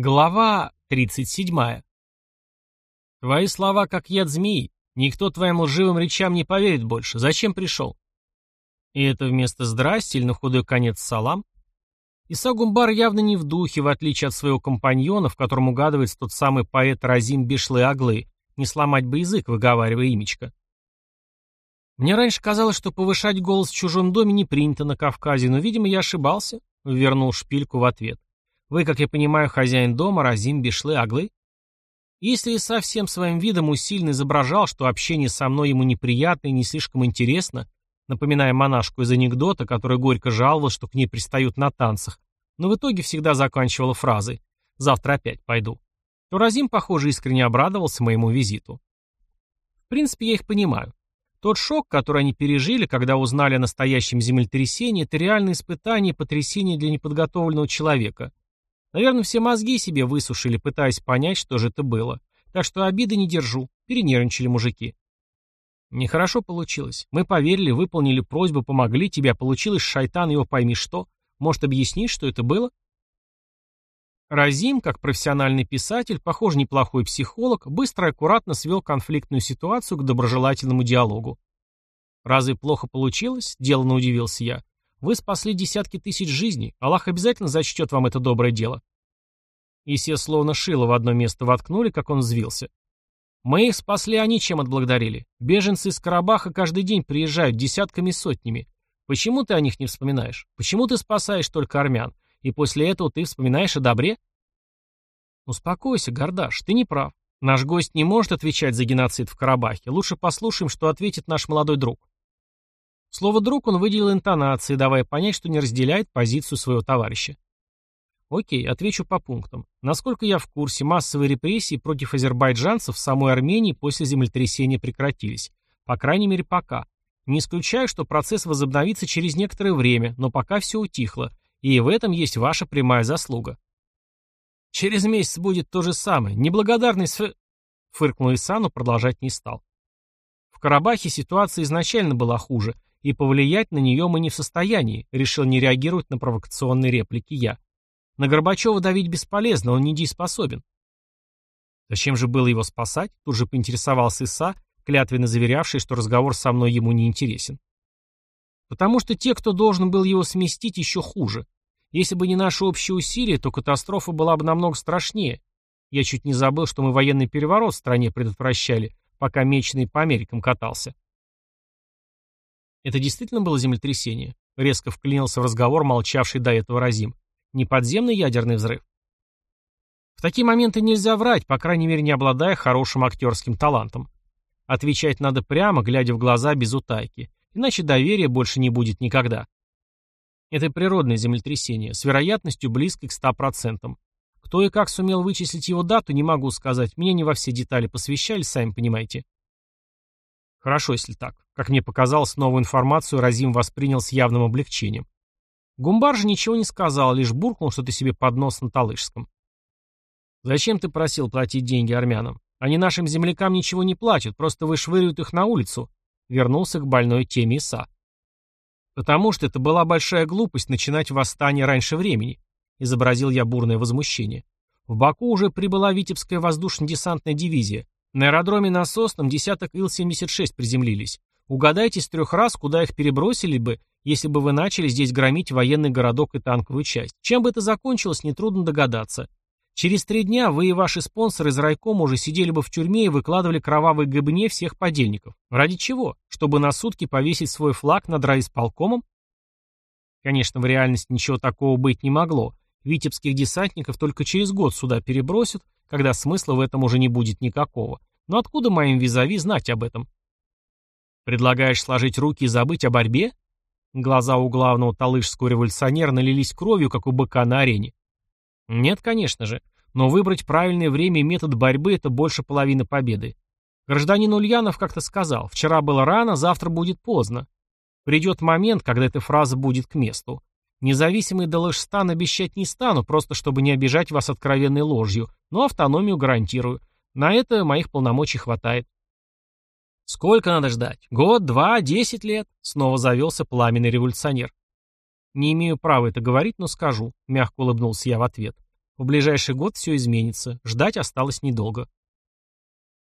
Глава 37. Твои слова как яд змеи. Никто твоим лживым речам не поверит больше. Зачем пришел? И это вместо «здрасте» или на худой конец «салам»? Иса Гумбар явно не в духе, в отличие от своего компаньона, в котором угадывается тот самый поэт Разим Бишлы Аглы, не сломать бы язык, выговаривая имечко. Мне раньше казалось, что повышать голос в чужом доме не принято на Кавказе, но, видимо, я ошибался, вернул шпильку в ответ. Вы, как я понимаю, хозяин дома, Разим Бишлы Аглы? Если и совсем своим видом усиленно изображал, что общение со мной ему неприятно и не слишком интересно, напоминая монашку из анекдота, которая горько жаловалась, что к ней пристают на танцах, но в итоге всегда заканчивала фразой «завтра опять пойду», то Разим, похоже, искренне обрадовался моему визиту. В принципе, я их понимаю. Тот шок, который они пережили, когда узнали о настоящем землетрясении, это реальное испытание и потрясение для неподготовленного человека, Наверное, все мозги себе высушили, пытаясь понять, что же это было. Так что обиды не держу. Перенервничали мужики. Нехорошо получилось. Мы поверили, выполнили просьбу, помогли тебе, получилось шайтан, его пойми что. Может, объяснишь, что это было? Разим, как профессиональный писатель, похоже, неплохой психолог, быстро и аккуратно свел конфликтную ситуацию к доброжелательному диалогу. Разве плохо получилось? Делано удивился я. Вы спасли десятки тысяч жизней. Аллах обязательно зачтет вам это доброе дело. И все словно шило в одно место воткнули, как он взвился. Мы их спасли, они чем отблагодарили. Беженцы из Карабаха каждый день приезжают десятками и сотнями. Почему ты о них не вспоминаешь? Почему ты спасаешь только армян? И после этого ты вспоминаешь о добре? Успокойся, Гордаш, ты не прав. Наш гость не может отвечать за геноцид в Карабахе. Лучше послушаем, что ответит наш молодой друг. Слово «друг» он выделил интонацией, давая понять, что не разделяет позицию своего товарища. Окей, отвечу по пунктам. Насколько я в курсе, массовые репрессии против азербайджанцев в самой Армении после землетрясения прекратились. По крайней мере, пока. Не исключаю, что процесс возобновится через некоторое время, но пока все утихло, и в этом есть ваша прямая заслуга. Через месяц будет то же самое. Неблагодарность... Фыркнул Иса, но продолжать не стал. В Карабахе ситуация изначально была хуже, и повлиять на нее мы не в состоянии, решил не реагировать на провокационные реплики я. На Горбачева давить бесполезно, он недееспособен. Зачем же было его спасать? Тут же поинтересовался Иса, клятвенно заверявший, что разговор со мной ему не интересен. Потому что те, кто должен был его сместить, еще хуже. Если бы не наши общие усилия, то катастрофа была бы намного страшнее. Я чуть не забыл, что мы военный переворот в стране предотвращали, пока Меченый по Америкам катался. Это действительно было землетрясение? Резко вклинился в разговор молчавший до этого Разим. Не подземный ядерный взрыв? В такие моменты нельзя врать, по крайней мере не обладая хорошим актерским талантом. Отвечать надо прямо, глядя в глаза без утайки, иначе доверия больше не будет никогда. Это природное землетрясение, с вероятностью близкой к 100%. Кто и как сумел вычислить его дату, не могу сказать, меня не во все детали посвящали, сами понимаете. Хорошо, если так. Как мне показалось, новую информацию Разим воспринял с явным облегчением. Гумбар же ничего не сказал, лишь буркнул что-то себе под нос на талышском. «Зачем ты просил платить деньги армянам? Они нашим землякам ничего не платят, просто вышвыривают их на улицу», вернулся к больной теме Иса. «Потому что это была большая глупость начинать восстание раньше времени», изобразил я бурное возмущение. В Баку уже прибыла Витебская воздушно-десантная дивизия. На аэродроме Насосном десяток Ил-76 приземлились. Угадайте с трех раз, куда их перебросили бы, если бы вы начали здесь громить военный городок и танковую часть. Чем бы это закончилось, нетрудно догадаться. Через три дня вы и ваши спонсоры из райкома уже сидели бы в тюрьме и выкладывали кровавой гыбне всех подельников. Ради чего? Чтобы на сутки повесить свой флаг над райисполкомом? Конечно, в реальности ничего такого быть не могло. Витебских десантников только через год сюда перебросят, когда смысла в этом уже не будет никакого. Но откуда моим визави знать об этом? Предлагаешь сложить руки и забыть о борьбе? Глаза у главного талышского революционера налились кровью, как у быка на арене. Нет, конечно же. Но выбрать правильное время и метод борьбы – это больше половины победы. Гражданин Ульянов как-то сказал, вчера было рано, завтра будет поздно. Придет момент, когда эта фраза будет к месту. Независимый Далышстан обещать не стану, просто чтобы не обижать вас откровенной ложью, но автономию гарантирую. На это моих полномочий хватает. Сколько надо ждать? Год, два, десять лет? Снова завелся пламенный революционер. Не имею права это говорить, но скажу, мягко улыбнулся я в ответ. В ближайший год все изменится, ждать осталось недолго.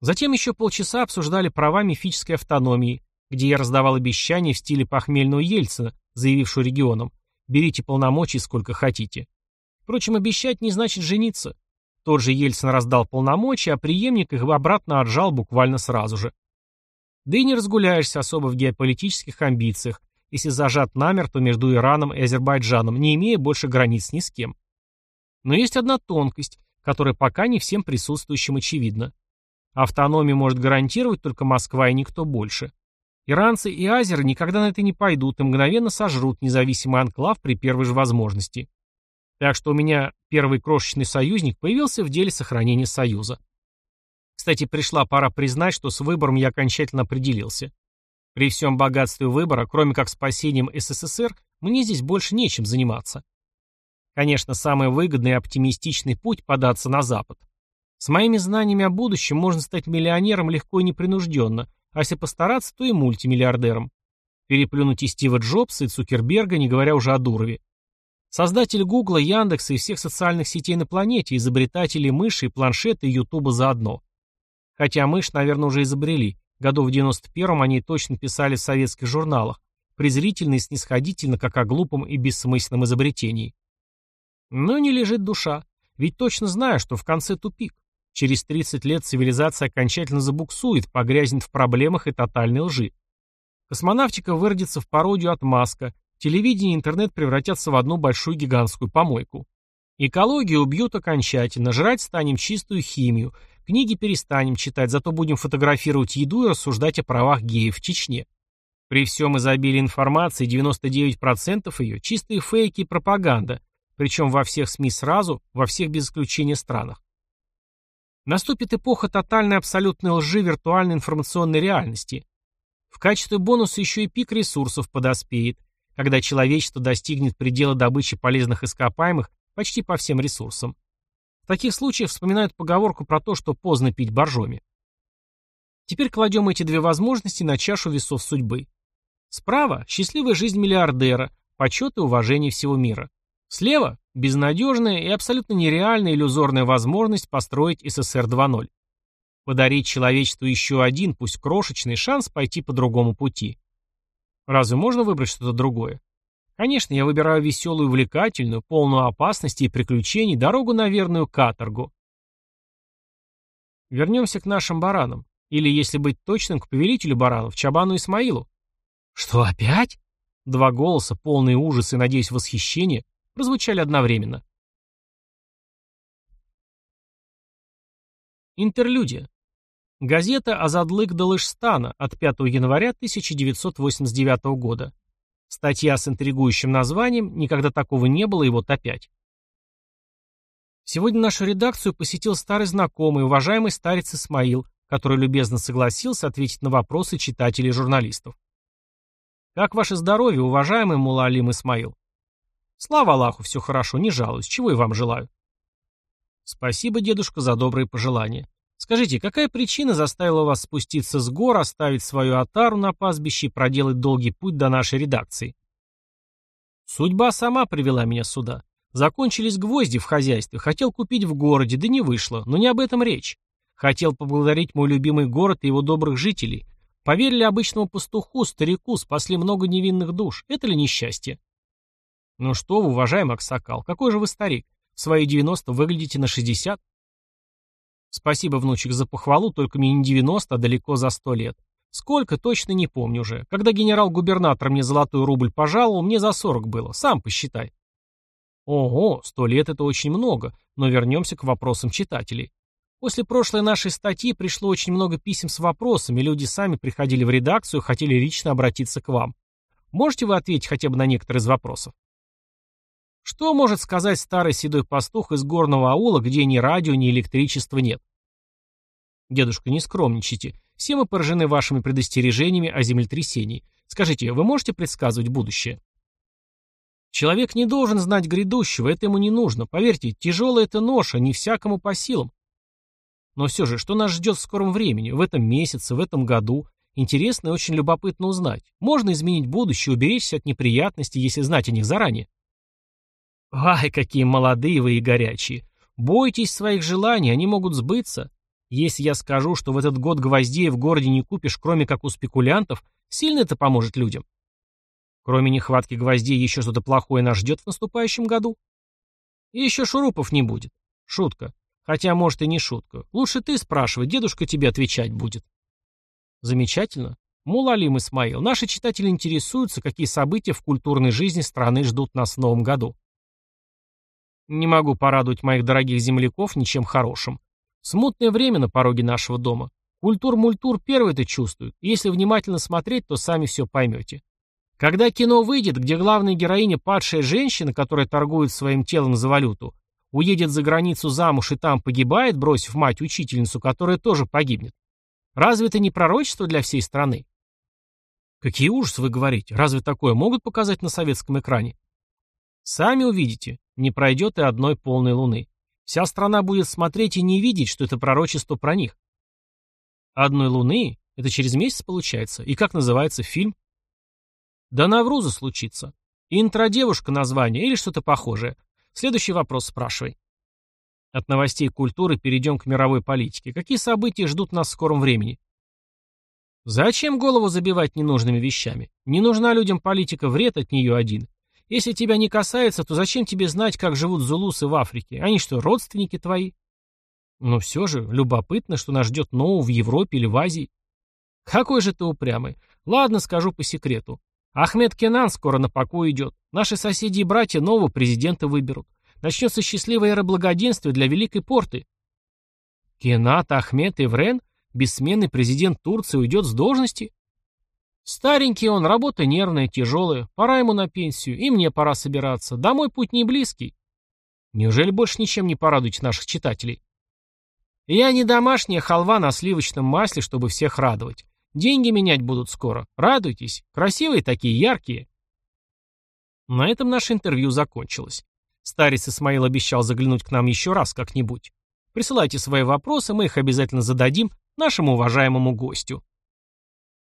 Затем еще полчаса обсуждали права мифической автономии, где я раздавал обещания в стиле похмельного Ельцина, заявившего регионам «берите полномочий сколько хотите». Впрочем, обещать не значит жениться. Тот же Ельцин раздал полномочия, а преемник их обратно отжал буквально сразу же. Да и не разгуляешься особо в геополитических амбициях, если зажат намертво между Ираном и Азербайджаном, не имея больше границ ни с кем. Но есть одна тонкость, которая пока не всем присутствующим очевидна. Автономию может гарантировать только Москва и никто больше. Иранцы и азеры никогда на это не пойдут и мгновенно сожрут независимый анклав при первой же возможности. Так что у меня первый крошечный союзник появился в деле сохранения союза. Кстати, пришла пора признать, что с выбором я окончательно определился. При всем богатстве выбора, кроме как спасением СССР, мне здесь больше нечем заниматься. Конечно, самый выгодный и оптимистичный путь – податься на Запад. С моими знаниями о будущем можно стать миллионером легко и непринужденно, а если постараться, то и мультимиллиардером. Переплюнуть и Стива Джобса, и Цукерберга, не говоря уже о Дурове. Создатель Гугла, Яндекса и всех социальных сетей на планете, изобретатели мыши, планшета и Ютуба заодно. Хотя мышь, наверное, уже изобрели. Году в 91-м они точно писали в советских журналах, презрительно и снисходительно, как о глупом и бессмысленном изобретении. Но не лежит душа, ведь точно знаю, что в конце тупик. Через 30 лет цивилизация окончательно забуксует, погрязнет в проблемах и тотальной лжи. Космонавтика выродится в пародию от Маска, телевидение и интернет превратятся в одну большую гигантскую помойку. Экологию убьют окончательно, жрать станем чистую химию, книги перестанем читать, зато будем фотографировать еду и рассуждать о правах геев в Чечне. При всем изобилии информации 99% ее – чистые фейки и пропаганда, причем во всех СМИ сразу, во всех без исключения странах. Наступит эпоха тотальной абсолютной лжи виртуальной информационной реальности. В качестве бонуса еще и пик ресурсов подоспеет, когда человечество достигнет предела добычи полезных ископаемых почти по всем ресурсам. В таких случаях вспоминают поговорку про то, что поздно пить боржоми. Теперь кладем эти две возможности на чашу весов судьбы. Справа – счастливая жизнь миллиардера, почет и уважение всего мира. Слева – безнадежная и абсолютно нереальная иллюзорная возможность построить СССР 2.0. Подарить человечеству еще один, пусть крошечный, шанс пойти по другому пути. Разве можно выбрать что-то другое? Конечно, я выбираю веселую, увлекательную, полную опасностей и приключений, дорогу на верную каторгу. Вернемся к нашим баранам. Или, если быть точным, к повелителю баранов, Чабану Исмаилу. Что, опять? Два голоса, полные ужаса и, надеюсь, восхищения, прозвучали одновременно. Интерлюдия. Газета «Азадлык Далышстана» от 5 января 1989 года. Статья с интригующим названием «Никогда такого не было, и вот опять». Сегодня нашу редакцию посетил старый знакомый, уважаемый старец Исмаил, который любезно согласился ответить на вопросы читателей и журналистов. «Как ваше здоровье, уважаемый Мулалим Исмаил?» Слава Аллаху, все хорошо, не жалуюсь. Чего и вам желаю. Спасибо, дедушка, за добрые пожелания. Скажите, какая причина заставила вас спуститься с гор, оставить свою отару на пастбище и проделать долгий путь до нашей редакции? Судьба сама привела меня сюда. Закончились гвозди в хозяйстве, хотел купить в городе, да не вышло, но не об этом речь. Хотел поблагодарить мой любимый город и его добрых жителей. Поверили обычному пастуху, старику, спасли много невинных душ. Это ли несчастье? «Ну что вы, уважаемый Аксакал, какой же вы старик? В свои 90 выглядите на 60?» «Спасибо, внучек, за похвалу, только мне не 90, а далеко за 100 лет. Сколько, точно не помню уже. Когда генерал-губернатор мне золотой рубль пожаловал, мне за 40 было. Сам посчитай». Ого, сто лет это очень много, но вернемся к вопросам читателей. После прошлой нашей статьи пришло очень много писем с вопросами, люди сами приходили в редакцию, хотели лично обратиться к вам. Можете вы ответить хотя бы на некоторые из вопросов? Что может сказать старый седой пастух из горного аула, где ни радио, ни электричества нет? Дедушка, не скромничайте. Все мы поражены вашими предостережениями о землетрясении. Скажите, вы можете предсказывать будущее? Человек не должен знать грядущего, это ему не нужно. Поверьте, тяжелая это ноша, не всякому по силам. Но все же, что нас ждет в скором времени, в этом месяце, в этом году? Интересно и очень любопытно узнать. Можно изменить будущее, уберечься от неприятностей, если знать о них заранее. Ай, какие молодые вы и горячие. Бойтесь своих желаний, они могут сбыться. Если я скажу, что в этот год гвоздей в городе не купишь, кроме как у спекулянтов, сильно это поможет людям. Кроме нехватки гвоздей, еще что-то плохое нас ждет в наступающем году. И еще шурупов не будет. Шутка. Хотя, может, и не шутка. Лучше ты спрашивай, дедушка тебе отвечать будет. Замечательно. Мулалим Исмаил, наши читатели интересуются, какие события в культурной жизни страны ждут нас в новом году. Не могу порадовать моих дорогих земляков ничем хорошим. Смутное время на пороге нашего дома. Культур-мультур первый это чувствует. Если внимательно смотреть, то сами все поймете. Когда кино выйдет, где главная героиня падшая женщина, которая торгует своим телом за валюту, уедет за границу замуж и там погибает, бросив мать-учительницу, которая тоже погибнет. Разве это не пророчество для всей страны? Какие ужасы вы говорите? Разве такое могут показать на советском экране? Сами увидите, не пройдет и одной полной луны. Вся страна будет смотреть и не видеть, что это пророчество про них. Одной луны? Это через месяц получается? И как называется фильм? Да Навруза случится. Интро-девушка название или что-то похожее. Следующий вопрос спрашивай. От новостей культуры перейдем к мировой политике. Какие события ждут нас в скором времени? Зачем голову забивать ненужными вещами? Не нужна людям политика, вред от нее один. Если тебя не касается, то зачем тебе знать, как живут зулусы в Африке? Они что, родственники твои? Но все же, любопытно, что нас ждет нового в Европе или в Азии. Какой же ты упрямый. Ладно, скажу по секрету. Ахмед Кенан скоро на покой идет. Наши соседи и братья нового президента выберут. Начнется счастливая эра благоденствия для Великой Порты. Кенат, Ахмед, Еврен, бессменный президент Турции, уйдет с должности? Старенький он, работа нервная, тяжелая. Пора ему на пенсию, и мне пора собираться. Домой путь не близкий. Неужели больше ничем не порадуете наших читателей? Я не домашняя халва на сливочном масле, чтобы всех радовать. Деньги менять будут скоро. Радуйтесь. Красивые такие, яркие. На этом наше интервью закончилось. Старец Исмаил обещал заглянуть к нам еще раз как-нибудь. Присылайте свои вопросы, мы их обязательно зададим нашему уважаемому гостю.